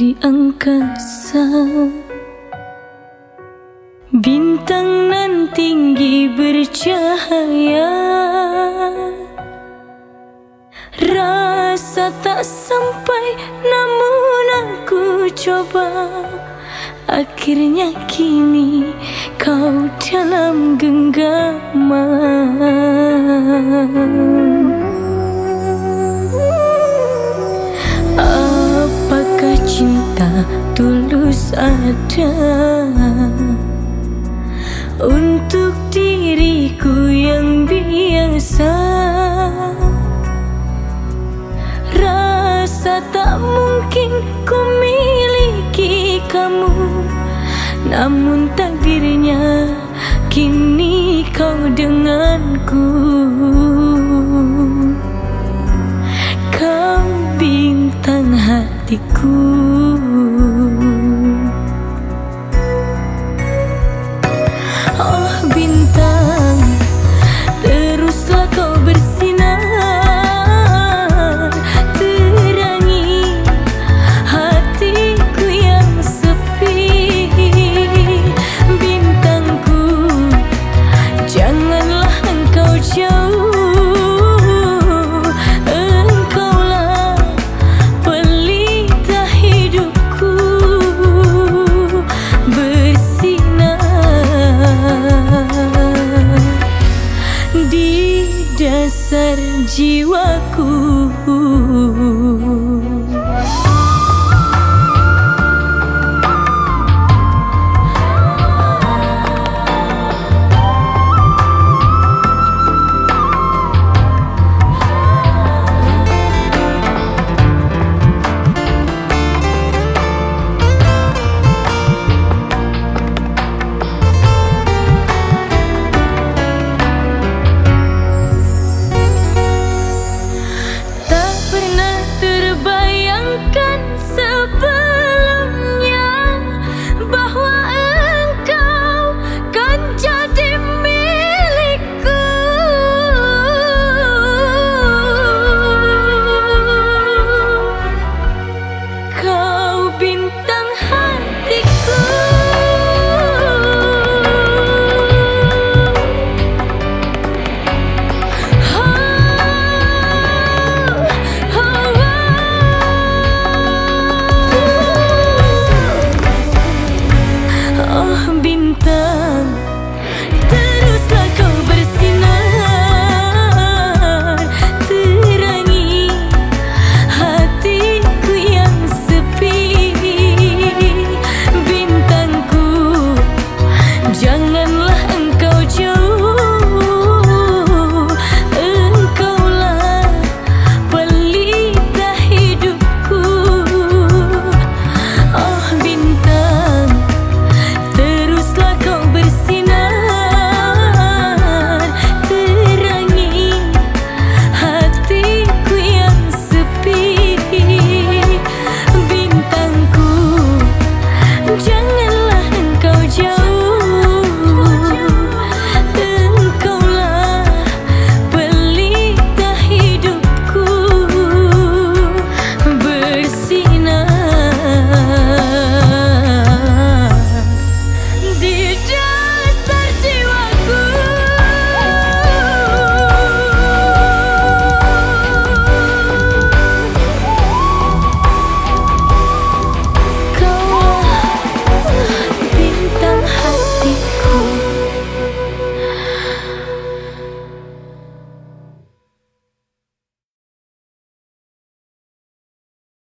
di angkasa. Bintang nan tinggi bercahaya. Rasa tak sampai namun aku coba. Akhirnya kini kau dalam genggaman tulus ada Untuk diriku yang biasa. Rasa tak mungkin ku miliki kamu Namun takdirnya kini kau denganku jiwaku